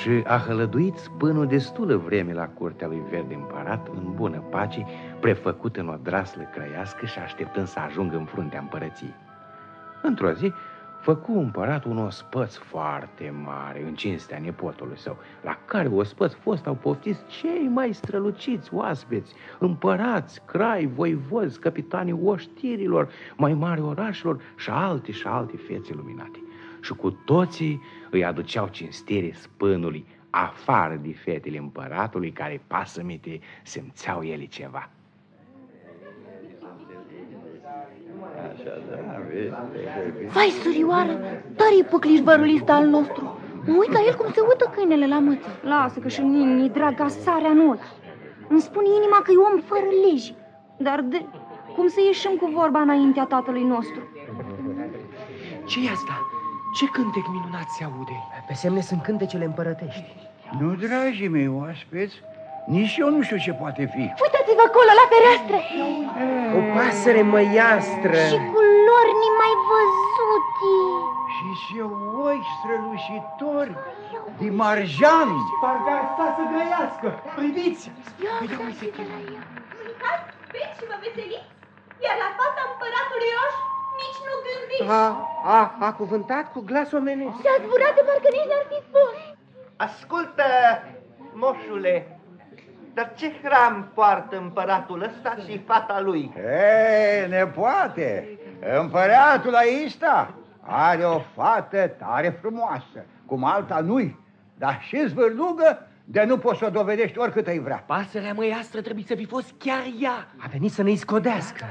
și a hălăduit spânul destulă vreme la curtea lui Verde Împărat, în bună pace, prefăcut în o draslă crăiască și așteptând să ajungă în fruntea împărăției. Într-o zi, făcu împăratul un ospăț foarte mare în cinstea nepotului său, la care ospăț fost au poftiți cei mai străluciți oaspeți, împărați, crai, voivozi, capitanii oștirilor, mai mari orașelor și alte și alte fețe luminate. Și cu toții îi aduceau cinstire spânului, afară de fetele împăratului care pasămite simțeau ele ceva. Vai, surioară, tare păcliș ăsta al nostru. Mă uit la el cum se uită câinele la măță. Lasă că și nini draga sarea în ochi. Îmi spune inima că e om fără legi. Dar de cum să ieșim cu vorba înaintea tatălui nostru? ce e asta? Ce cântec minunat se aude? Pe semne sunt cântecele împărătești. Nu, dragii mei oaspeți, nici eu nu știu ce poate fi. Uitați-vă acolo, la fereastră! O pasăre măiastră! Și culori nimai văzute! Și se ochi strălușitori de marjan. Parcă ar sta să grăiască. Priviți! Ia uitați-vă la ea! Beți și vă veseliți, iar la fata împăratului roș nici nu gândiți. A, a, a cuvântat cu glas omenesc. S-a zburat de parcă nici n-ar fi spus. Ascultă, moșule, dar ce hram poartă împăratul ăsta și fata lui? Ei, nepoate, împăratul ăsta are o fată tare frumoasă, cum alta nu-i, dar și zvârlugă de nu poți să o dovedești oricât îi vrea. Pasărea măiastră trebuie să fi fost chiar ea. A venit să ne scodească.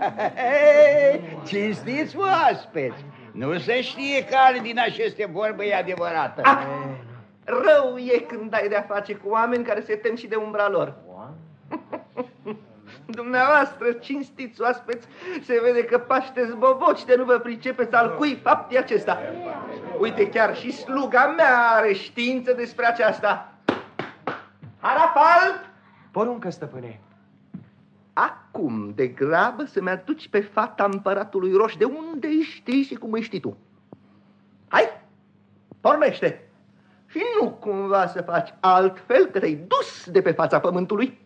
Cinstiți oaspeți, nu se știe care din aceste vorbe e adevărată. Ah, rău e când ai de-a face cu oameni care se tem și de umbra lor. Dumneavoastră, cinstiți oaspeți, se vede că pașteți boboci de nu vă pricepeți al cui fapt e acesta. Uite, chiar și sluga mea are știință despre aceasta. Harafal! Poruncă, stăpâne. Acum, de grabă, să-mi aduci pe fata împăratului roș de unde îi știi și cum îi știi tu. Hai, pornește! Și nu cumva să faci altfel că te-ai dus de pe fața pământului.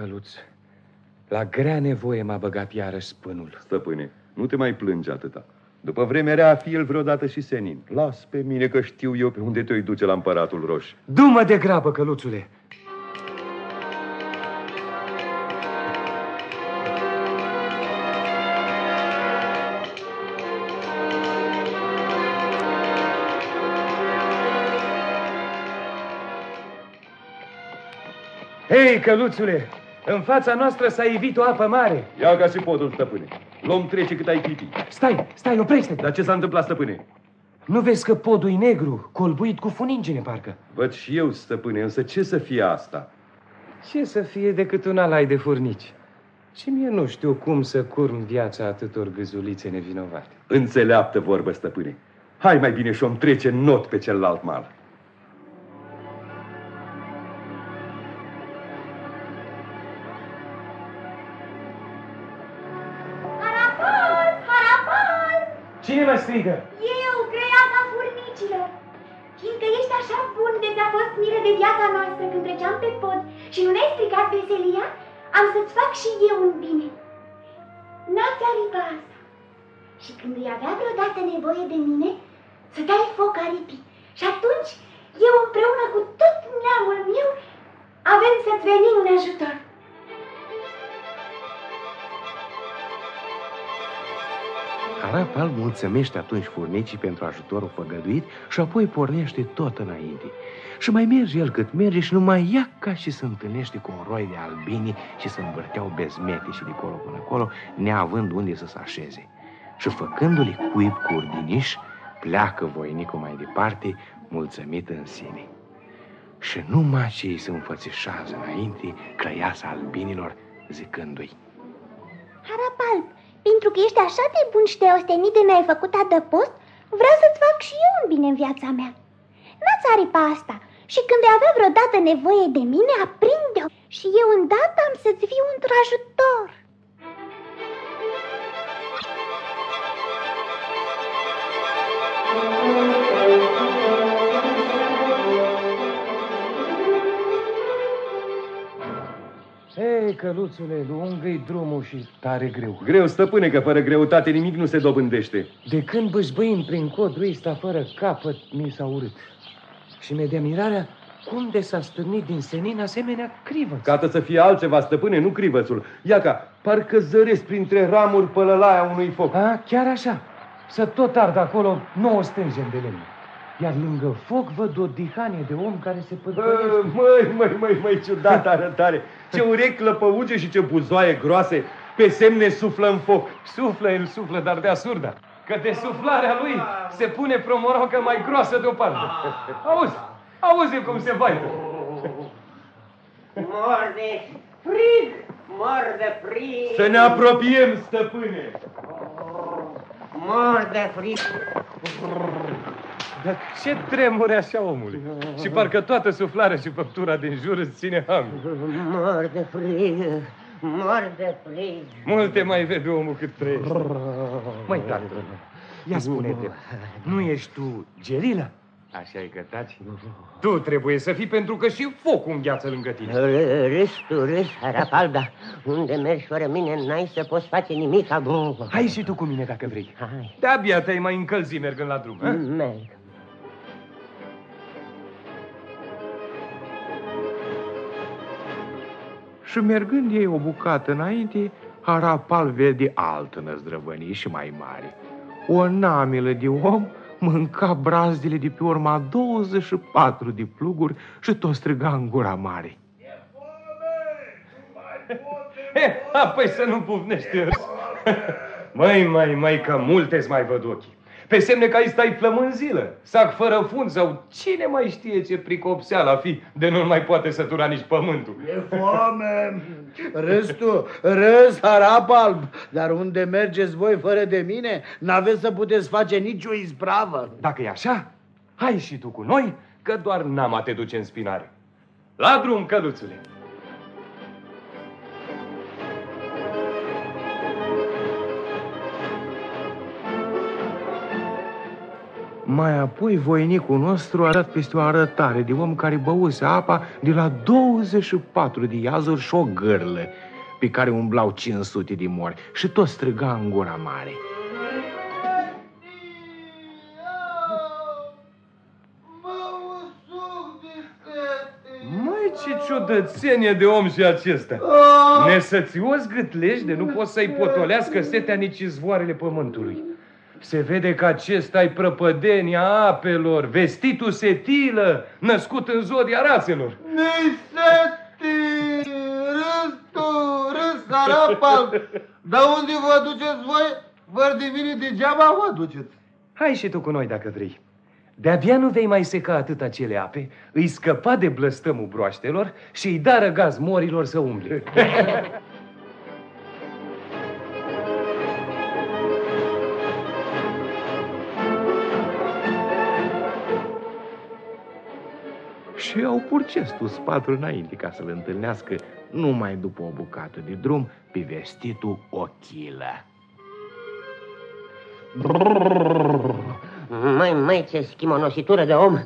Căluț, la grea nevoie m-a băgat iarăși spânul. Stăpâne, nu te mai plânge atâta. După vremea rea, fi el vreodată și senin. Las pe mine că știu eu pe unde te-o duce la împăratul roș. Du-mă de grabă, căluțule! Hei, căluțule, în fața noastră s-a ivit o apă mare. Ia ca și podul, stăpâne. Luăm trece cât ai clipi. Stai, stai, oprește Dar ce s-a întâmplat, stăpâne? Nu vezi că podul e negru, colbuit cu funingine, parcă? Văd și eu, stăpâne, însă ce să fie asta? Ce să fie decât un alai de furnici? Și mie nu știu cum să curm viața atâtor gâzulițe nevinovate. Înțeleaptă vorbă, stăpâne. Hai mai bine și om trece not pe celălalt mal. Strigă? Eu, greața furnicilor! Fiindcă ești așa bun de ți-a fost miră de viața noastră când treceam pe pod și nu ne-ai stricat veselia, am să-ți fac și eu un bine. N-ați aripa asta. Și când îi avea vreodată nevoie de mine, să dai foc aripii. Și atunci, eu împreună cu tot neamul meu, avem să-ți venim în ajutor. Harapal mulțumește atunci furnicii pentru ajutorul făgăduit și apoi pornește tot înainte. Și mai merge el cât merge și numai ia ca și se întâlnește cu un roi de albini și se învârteau bezmete și de colo până acolo, neavând unde să se așeze. Și făcându-le cuib cu urdiniș, pleacă voinicul mai departe, mulțumit în sine. Și numai ce îi se înfățișează înainte, crăiasa albinilor, zicându-i. Harapalp, pentru că ești așa de bun și de ostenit de mi-ai făcut adăpost, vreau să-ți fac și eu un bine în viața mea. N-ați aripa asta și când ai avea vreodată nevoie de mine, aprinde-o și eu îndată am să-ți fiu într-ajutor. Căluțule, lungă-i drumul și tare greu. Greu, stăpâne, că fără greutate nimic nu se dobândește. De când bășbăim prin codul ăsta fără capăt, mi s-a urât. Și mi-e de mirarea cum de s-a stârnit din senin asemenea crivăț. Cată să fie altceva, stăpâne, nu crivățul. Iaca, parcă zăresc printre ramuri pălălaia unui foc. A, chiar așa. Să tot ard acolo nouă stângen de lemn. Iar lângă foc văd o dihanie de om care se pădărește. Măi, măi, măi, măi, ciudată arătare. Ce urechi clăpăuge și ce buzoaie groase. Pe semne suflă în foc. Suflă, el suflă, dar de surda. Că de suflarea lui se pune promorocă mai groasă deoparte. Auzi, auzi cum se vaită. Mor de frig, mor de frig. Să ne apropiem, stăpâne. Mor de frig. Dar ce tremure așa, omule? Și parcă toată suflarea și făptura din jur îți ține hang. Mor de frig, mor de frig. Multe mai vede omul cât trăiește. Măi, tată, ia spune-te, nu ești tu Gerila? Așa e că taci. Tu trebuie să fii pentru că și focul îngheață lângă tine. Râs, tu râs, Arapalda. Unde mergi fără mine, n-ai să poți face nimic. Hai și tu cu mine dacă vrei. Hai. De-abia te-ai mai încălzi mergând la drum, a? Merg. Și mergând ei o bucată înainte, Harapal vede altă năzdrăvănie și mai mare. O namilă de om mânca brazdele de pe urma 24 de pluguri și tot striga în gura mare. He, apoi să nu pufnești Măi, mai, mai, că multe mai văd ochii. Pe semne că aici stai flămânzilă, sac fără fund sau cine mai știe ce pricopseală fi de nu mai poate sătura nici pământul. E foame. Râs tu, râs, harap alb. Dar unde mergeți voi fără de mine, n-aveți să puteți face nicio izbravă. Dacă e așa, hai și tu cu noi, că doar n-am te duce în spinare. La drum, căluțule! Mai apoi voinicul nostru a dat peste o arătare de om care băuse apa de la 24 de iazuri și o gârlă pe care umblau 500 de mori și tot striga în gura mare. Măi, ce ciudățenie de om și acesta! Nesățios gâtlești de nu poți să-i potolească setea nici izvoarele pământului. Se vede că acesta e prăpădenia apelor, vestitul setilă, născut în zodia raselor. Niseti, râs tu, râs, harapal. Dar unde vă duceți voi? Văr de mine degeaba vă duceți. Hai și tu cu noi dacă vrei. De-abia nu vei mai seca atât acele ape, îi scăpa de blăstămul broaștelor și îi da răgaz morilor să umble. și au purcestul spatru înainte ca să-l întâlnească numai după o bucată de drum pe vestitul Ochilă. Mai, mai, ce schimonositурă de om!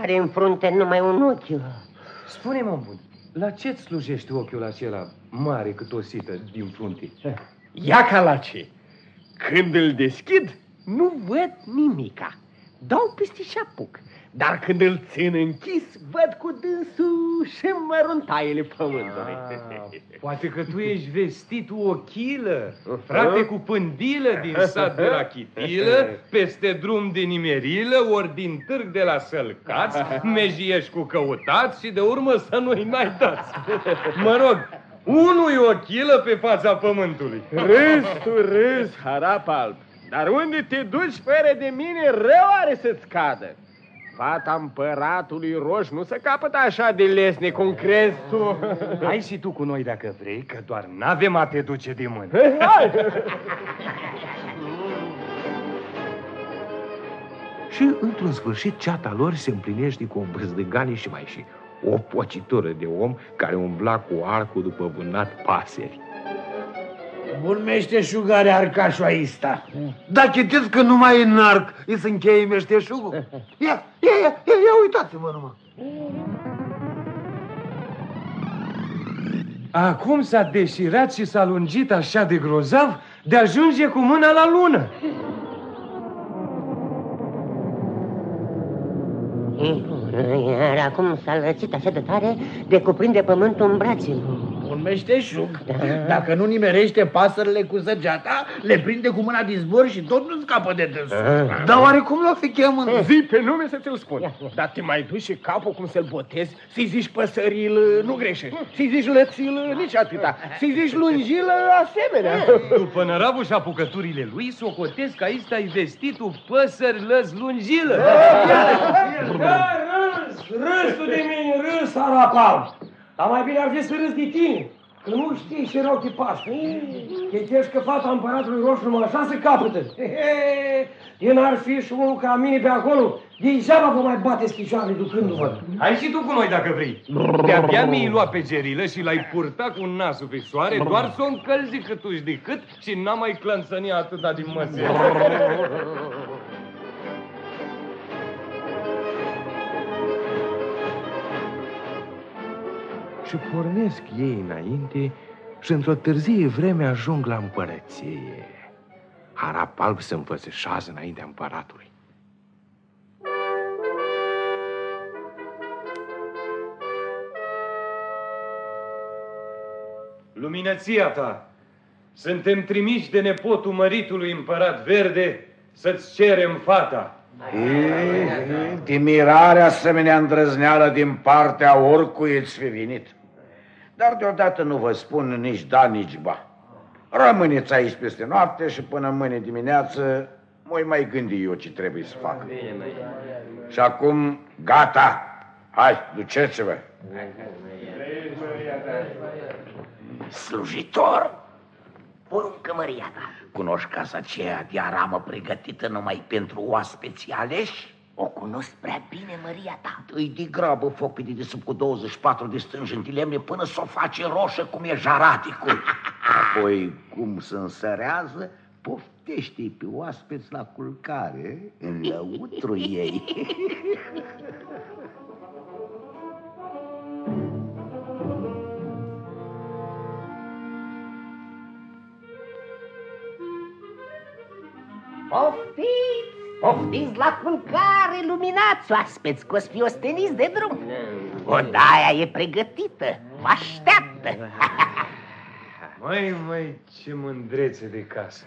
Are în frunte numai un ochi. Spune-mă, bun, la ce-ți slujește ochiul acela mare cât o sită din frunte? Ia ca la ce? Când îl deschid, nu văd nimica. Dau peste și apuc. Dar când îl țin închis, văd cu dânsul și măruntaiele pământului. Ah, poate că tu ești vestitul ochilă, frate cu pândilă din sat de la Chitilă, peste drum din Nimerilă, ori din târg de la Sălcați, mejiești cu căutați și de urmă să nu-i mai dați. Mă rog, unul ochilă pe fața pământului. Râs tu, râs, harap alb. Dar unde te duci fără de mine, rău are să-ți cadă. Fata împăratului roș nu se capătă așa de lesne cum crezi tu. Hai și tu cu noi dacă vrei, că doar n-avem a te duce de mână. Și, într-un sfârșit, ceata lor se împlinește cu o băzdăganie și mai și o pocitură de om care umbla cu arcul după vânat paseri. Bun meșteșugare arcașul aista. Dar chitiți că numai în arc îi se încheie meșteșugul? Ia, ia, ia, ia, ia uitați-vă numai. Acum s-a deșirat și s-a lungit așa de grozav de ajunge cu mâna la lună. Iar acum s-a lățit așa de tare de cuprinde pământul în brațe. Un meșteșug. Dacă nu nimerește pasările cu săgeata, le prinde cu mâna din zbor și tot nu scapă de dânsul. Dar oare cum l-o fi chemând? Zi pe nume să ți-l spun. Dar te mai duci și capul cum să-l botezi, să-i zici păsăril, nu greșești, să-i zici lățil, nici atâta, să-i zici lungil, asemenea. După năravul și apucăturile lui, socotesc că aici ai vestitul păsări lăs lungilă. Râs, râs tu de mine, râs, arapal. Dar mai bine ar fi să râs de tine, că nu știi ce rău te pași. Chechești că fata împăratului roșu numai așa se capătă. E n-ar fi și unul ca mine pe acolo, degeaba vă mai bate schișoarele ducându-vă. Hai și tu cu noi dacă vrei. De-abia mi-ai luat pe gerilă și l-ai purtat cu nasul pe soare, doar să o încălzi câtuși de cât și n-am mai clănțănit atâta din măsă. Și pornesc ei înainte și într-o târzie vreme ajung la împărăție. Harap alb se înfățișează înaintea împăratului. Luminăția ta, suntem trimiși de nepotul măritului împărat verde să-ți cerem fata. Timirare asemenea îndrăzneală din partea oricui îți fi venit. Dar deodată nu vă spun nici da, nici ba. Rămâneți aici peste noapte și până mâine dimineață voi mai gândi eu ce trebuie să fac. Și acum, gata, hai, duceți-vă. Slujitor, poruncă măria ta. Cunoști casa aceea de aramă pregătită numai pentru oaspeții aleși? O cunosc prea bine, măria ta. Îi de grabă foc pe de sub cu 24 de stânjenti lemne până s-o face roșă cum e jaraticul. Apoi, cum se însărează, poftește pe oaspeți la culcare în lăutru ei. Poftiți! Poftiți la culcare, luminați oaspeți, că o să fie osteniți de drum. Odaia e pregătită, vă așteaptă. Măi, măi, ce mândrețe de casă.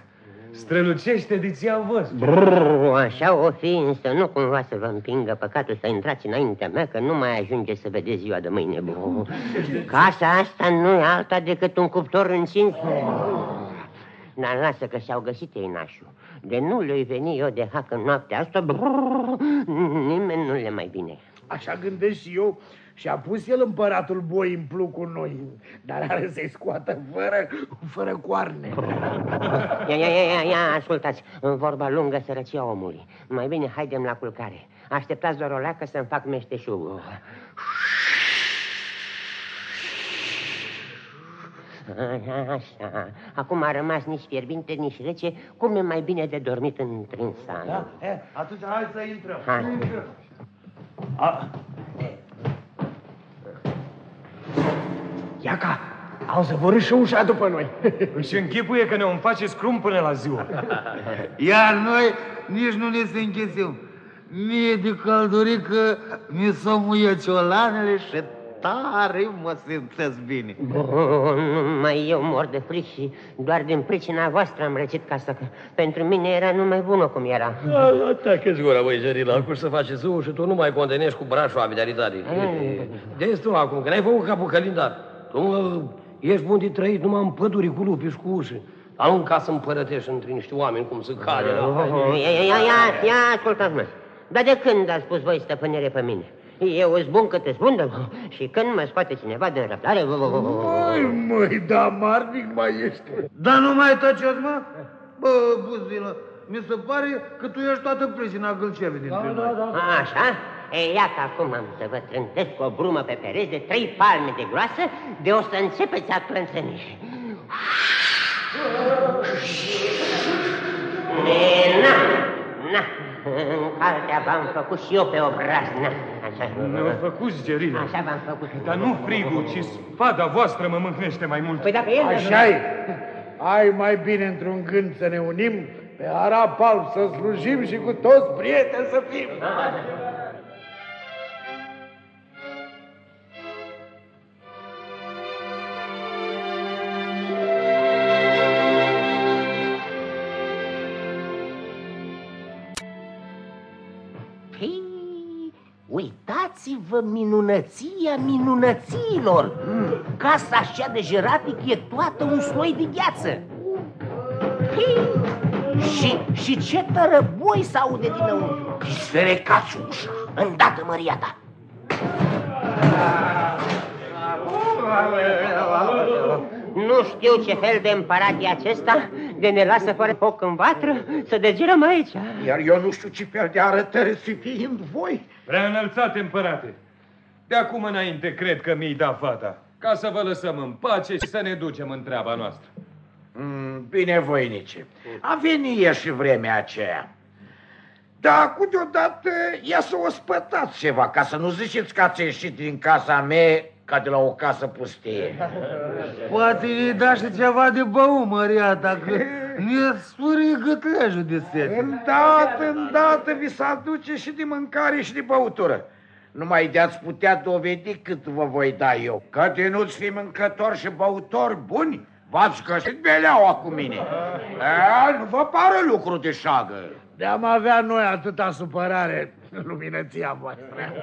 Strălucește de ți-am văzut. Brrr, așa o fi, însă nu cumva să vă împingă păcatul să intrați înaintea mea, că nu mai ajunge să vedeți ziua de mâine. Brrr. Casa asta nu e alta decât un cuptor încins. Dar lasă că și-au găsit ei nașul. De nu le-i veni eu de hac în noaptea asta, brrr, nimeni nu le mai bine. Așa gândesc și eu. Și a pus el împăratul boi în pluc cu noi, dar are să-i scoată fără, fără coarne. Ia, ia, ia, ia, ia, ascultați, în vorba lungă sărăcia omului. Mai bine haidem la culcare. Așteptați doar o leacă să-mi fac meșteșugul. Așa, acum a rămas nici fierbinte, nici rece, cum e mai bine de dormit în sală. Da? E, atunci hai să intrăm. Hai. A... Iaca, au zăvorât și ușa după noi. Își închipuie că ne-om face scrum până la ziua. Iar noi nici nu ne se închesim. Mie de căldurică mi s-o muie ciolanele și tare mă simțesc bine. Bun, mai eu mor de fric și doar din pricina voastră am răcit casa, că pentru mine era numai bună cum era. Te că gura, băi, Jerila, acum să faci zău și tu nu mai contenești cu brașul abidaritate. Destul acum, că n-ai făcut capul călindar. Tu mă, ești bun de trăit numai în păduri cu lupi și cu uși. Dar nu ca să împărătești între niște oameni cum se cade. Ia, ia, ia, ia, ia ascultați mă. Dar de când ați spus voi stăpânire pe mine? Eu îți bun cât îți bun, și când mă scoate cineva din răbdare... Măi, măi, da, marnic mai ești. Dar nu mai tăceți, mă? Bă, buzilă, mi se pare că tu ești toată pricina gâlcevii dintre da, noi. Da, da. Așa? E, iată acum am să vă trântesc o brumă pe pereți de trei palme de groasă, de o să începeți a clănțăni. E, na, na, în caltea v-am făcut și eu pe obraz, na. Ne-au făcut gerile. Așa v-am făcut. Dar nu frigul, ci spada voastră mă mâhnește mai mult. Păi dacă el... așa -i. Ai mai bine într-un gând să ne unim, pe Arap Alb să slujim și cu toți prieteni să fim. Uitați-vă minunăția minunăților! Casa așa de jeratic e toată un sloi de gheață. Hei, și, și ce tărăboi s-aude dinăuntru! Sferecați ușa, îndată măria ta! Nu știu ce fel de împărat e acesta, de ne lasă fără foc în vatră, să degerăm aici. Iar eu nu știu ce fel de arătări să fiind voi. Prea înălțate, împărate. De acum înainte cred că mi-i da fata, ca să vă lăsăm în pace și să ne ducem în treaba noastră. Mm, binevoinice, a venit e și vremea aceea. Dar cu deodată ia să o spătați ceva, ca să nu ziceți că ați ieșit din casa mea ca de la o casă pustie. Poate îi da și ceva de băut, Maria, dacă ne sfârâie gâtlejul de sete. Îndată, îndată vi se aduce și de mâncare și de băutură. Numai de-ați putea dovedi cât vă voi da eu. Că de nu-ți fi mâncători și băutori buni, v-ați găsit beleaua cu mine. A, nu vă pare lucru de șagă. De-am avea noi atâta supărare, luminăția voastră.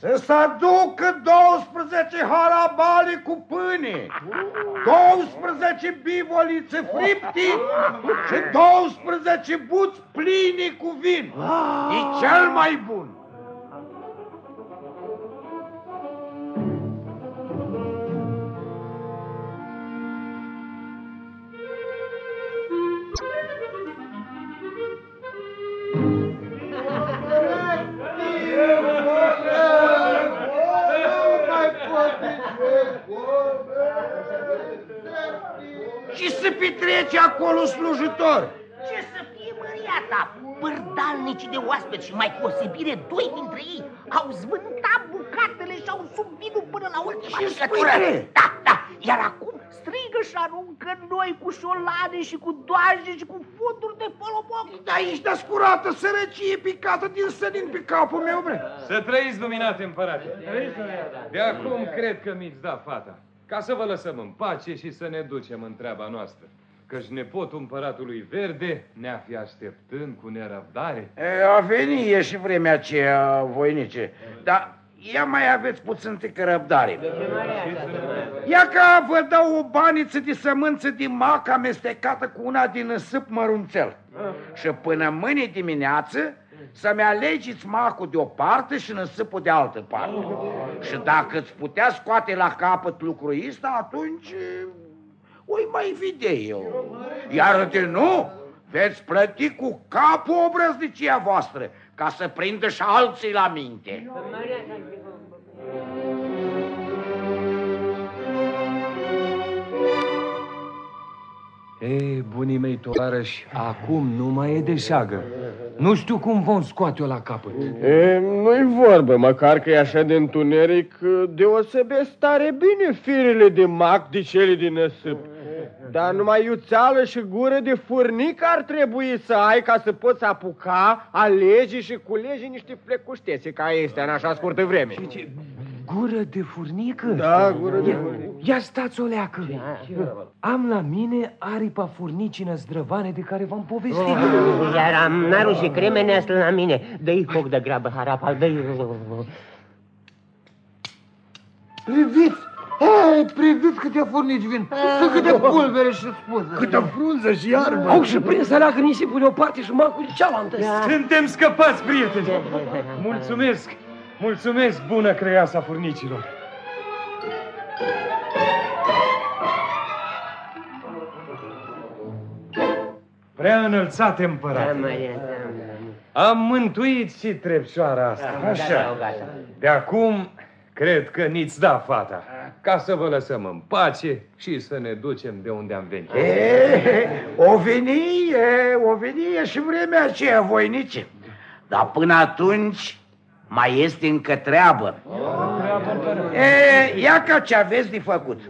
Să se aducă 12 harabale cu pâine, 12 bivolițe fripti și 12 buți pline cu vin. E cel mai bun. Petrece acolo slujitor. Ce să fie măria ta? Pârdalnicii de oaspeți și mai cu osebire doi dintre ei au zvântat bucatele și au sub vinul până la ultima Ce picătură. spune? Da, da, iar acum strigă și aruncă noi cu șolane și cu doaje și cu fonduri de poloboc. Dar ești descurată sărăcie picată din sănin pe capul meu, bre. Să trăiți, luminate împărate. De acum cred că mi-ți da fata, ca să vă lăsăm în pace și să ne ducem în treaba noastră. Căci nepotul împăratului verde ne-a fi așteptând cu nerăbdare. E, a venit e și vremea aceea, voinice, dar ia mai aveți puțin tică răbdare. Ia că vă dau o baniță de sămânță de mac amestecată cu una din sâp mărunțel. Și până mâine dimineață să-mi alegeți macul de o parte și năsâpul de altă parte. Și dacă îți putea scoate la capăt lucrul ăsta, atunci e, o mai vede eu. Iar de nu, veți plăti cu capul obrăznicia voastră, ca să prindă și alții la minte. Ei, bunii mei tovarăși, acum nu mai e de șagă. Nu știu cum vom scoate-o la capăt. E, nu-i vorbă, măcar că e așa de întuneric, deosebesc tare bine firele de mac de cele din năsâp. Dar numai iuțeală și gură de furnic ar trebui să ai ca să poți apuca, alege și culege niște flecuștețe ca este în așa scurtă vreme. Ce, gură de furnică? Da, gură de Ia- furnică. Ia stați o leacă. Am la mine aripa furnicii năzdrăvane de care v-am povestit. Oh, Iar amnarul și cremenea sunt la mine. Dă-i foc de grabă, harapal, dă-i... Priviți! Ei, priviți câte furnici vin, și câte pulbere și spuză. Câtă frunză și iarbă. Au și prins alea că nisipul de o parte și macul de cealaltă. Suntem scăpați, prieteni! Mulțumesc! Mulțumesc, bună creiasa furnicilor! Prea înălțate împărat. Am mântuit și trepșoara asta. Da, Așa. De acum, cred că niți da fata, ca să vă lăsăm în pace și să ne ducem de unde am venit. E, o veni, e, o veni e și vremea aceea, voinice. Dar până atunci Mai este încă treabă. E, ia ca ce aveți de făcut.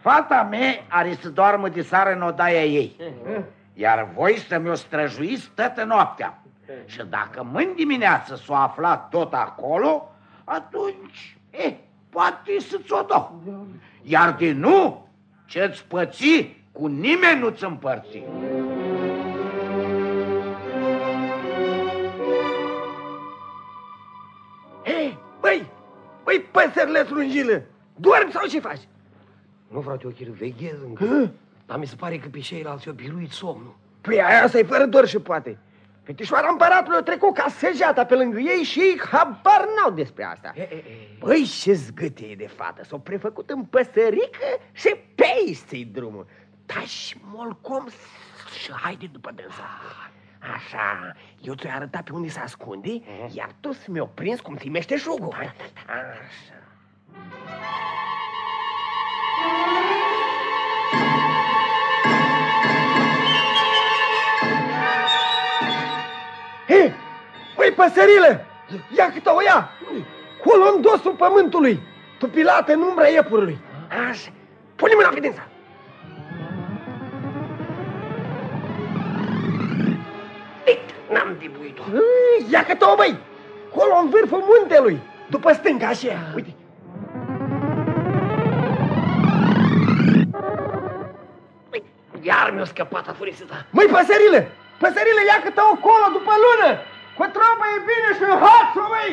Fata mea are să doarmă de sară în odaia ei. Iar voi să mi-o străjuiți toată noaptea. Și dacă mâini dimineață s-o afla tot acolo, atunci, e, poate să-ți o dau. Iar de nu, ce-ți păți, cu nimeni nu-ți împărți. Hei, băi, băi, păsările slungile, dormi sau ce faci? Nu, frate Ochil, veghez încă. Dar mi se pare că pe ceilalți au biruit somnul. Păi aia să-i fără dor și poate. Fetișoara împăratului a trecut ca săgeata pe lângă ei și ei habar n-au despre asta. Păi ce zgâtie de fată, s-o prefăcut în păsărică și pe drumul. Tași molcom și haide după dânsa. Așa, eu ți-o arăta pe unde se ascunde, iar tu să mi-o prins cum ți meșteșugul. Așa. Băi, păsările, ia câte o ia, colo în dosul pământului, tupilată în umbra iepurului. Așa, pune mâna pe dânsa. N-am dibuit-o. Ia câte o, băi, colo în vârful muntelui, după stânga, așa, uite. Iar mi-a scăpat afurisita. Măi, păsările, păsările, ia câte o colo după lună, cu trobă e bine și hațul, măi!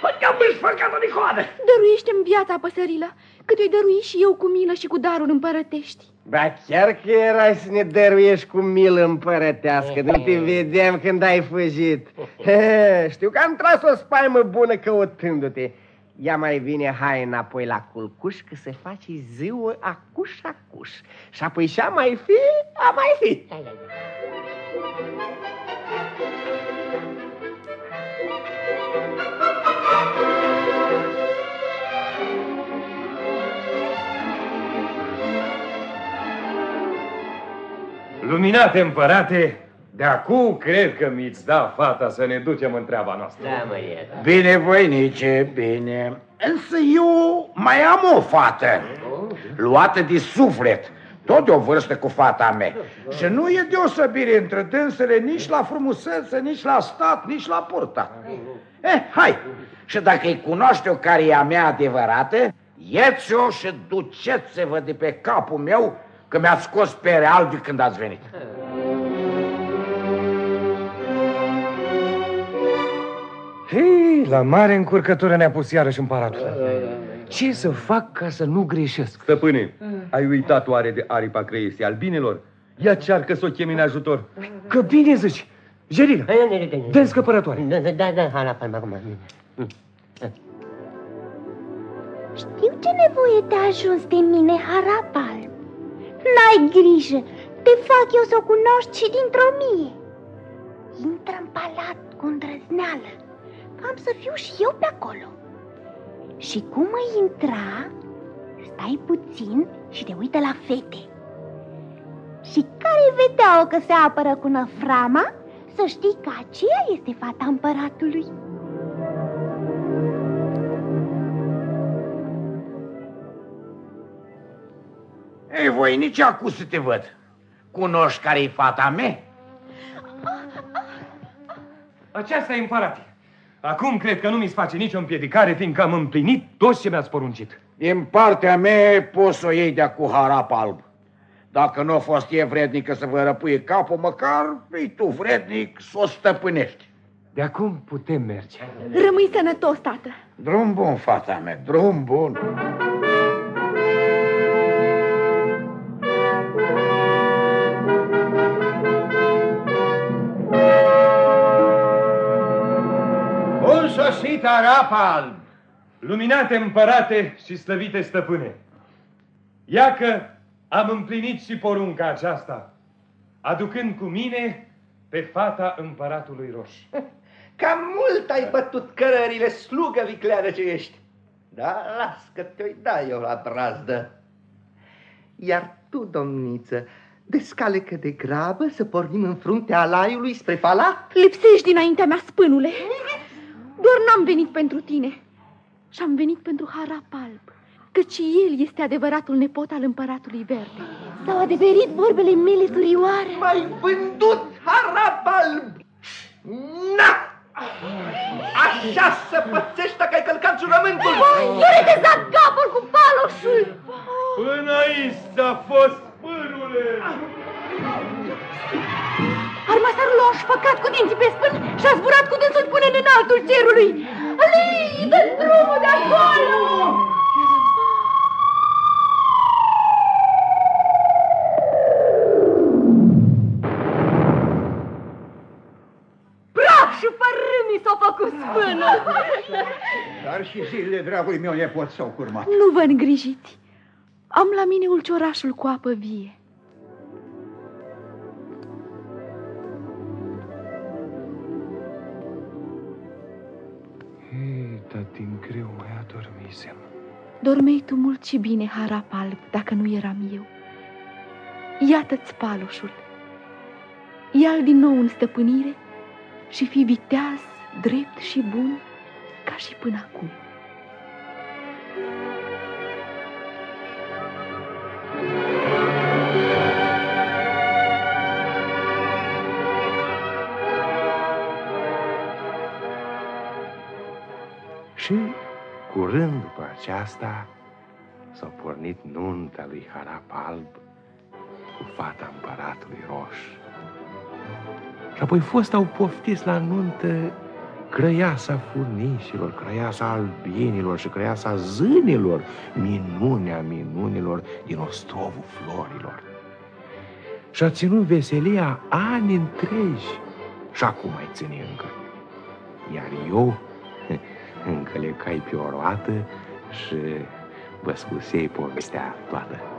Păi că-am își de coadă. Dăruiește-mi viața, păsărilă, cât o-i dărui și eu cu milă și cu daruri împărătești. Ba chiar că erai să ne dăruiești cu milă împărătească, nu te vedeam când ai fugit. He, știu că am tras o spaimă bună căutându-te. Ia mai bine, hai înapoi la culcuș, că se face ziua acuș-acuș. Și apoi și-a mai fi, a mai fi. Luminate împărate, de acum cred că mi-ți da fata să ne ducem în treaba noastră. Da, mă, Bine, voinice, bine. Însă eu mai am o fată, luată de suflet, tot de o vârstă cu fata mea. Și nu e deosebire între dânsele nici la frumusețe, nici la stat, nici la purta. Eh, hai, și dacă îi cunoaște-o care e a mea adevărată, ieți-o și duceți-vă de pe capul meu că mi-a scos pere albi când ați venit. Hei, la mare încurcătură ne-a pus iarăși împăratul. Ce să fac ca să nu greșesc? Stăpâne, ai uitat oare de aripa creiesei albinelor? Ia cearcă să o chemi în ajutor. Că bine zici! Jerina, dă scăpărătoare. Da, da, da, da, hai la palma acum. Știu ce nevoie te ajuns de mine, Harapal. N-ai grijă, te fac eu să o cunoști și dintr-o mie. Intră în palat cu îndrăzneală, am să fiu și eu pe acolo. Și cum îi intra, stai puțin și te uită la fete. Și care vedeau că se apără cu năframa, să știi că aceea este fata împăratului. Ei, voi nici acum să te văd. Cunoști care-i fata mea? Aceasta e împărate. Acum cred că nu mi-ți face nicio împiedicare, fiindcă am împlinit tot ce mi-ați poruncit. Din partea mea poți să o iei de cu harap alb. Dacă nu a fost e vrednică să vă răpuie capul, măcar fii tu vrednic să o stăpânești. De acum putem merge. Rămâi sănătos, tată. Drum bun, fata mea, drum bun. Bun sosit, arap alb! Luminate împărate și slăvite stăpâne, iacă am împlinit și porunca aceasta, aducând cu mine pe fata împăratului roș. Cam mult ai bătut cărările, slugă vicleană ce ești. Da, las că te-o da eu la brazdă. Iar tu, domniță, descalecă de grabă să pornim în fruntea alaiului spre palat? Lipsești dinaintea mea, spânule. Doar n-am venit pentru tine. Și-am venit pentru Harap Alb, căci el este adevăratul nepot al împăratului verde. S-au adeverit vorbele mele surioare. M-ai vândut, Harap Alb! Na! Așa să pățești dacă ai călcat jurământul! Fure de capul cu paloșul! Până aici a fost pârule! Armasarul l-a șfăcat cu dinții pe spân și a zburat cu dânsul până în înaltul cerului. Alei, dă drumul de acolo! Praf și fărâmii s-au făcut spână. Dar și zilele dragului meu nepot s-au curmat. Nu vă îngrijiți. Am la mine ulciorașul cu apă vie. Adormisem. Dormei tu mult și bine, harap alb, dacă nu eram eu. Iată-ți paloșul. Ia-l din nou în stăpânire și fi viteaz, drept și bun, ca și până acum. Și, curând după aceasta, s-a pornit nunta lui Harap Alb cu fata împăratului Roș. Și apoi fost au poftiți la nuntă crăiasa furnișilor, crăiasa albinilor și crăiasa zânilor, minunea minunilor din ostrovul florilor. Și a ținut veselia ani întregi și acum mai ține încă. Iar eu încă le cai pe o roată și vă spusei povestea toată.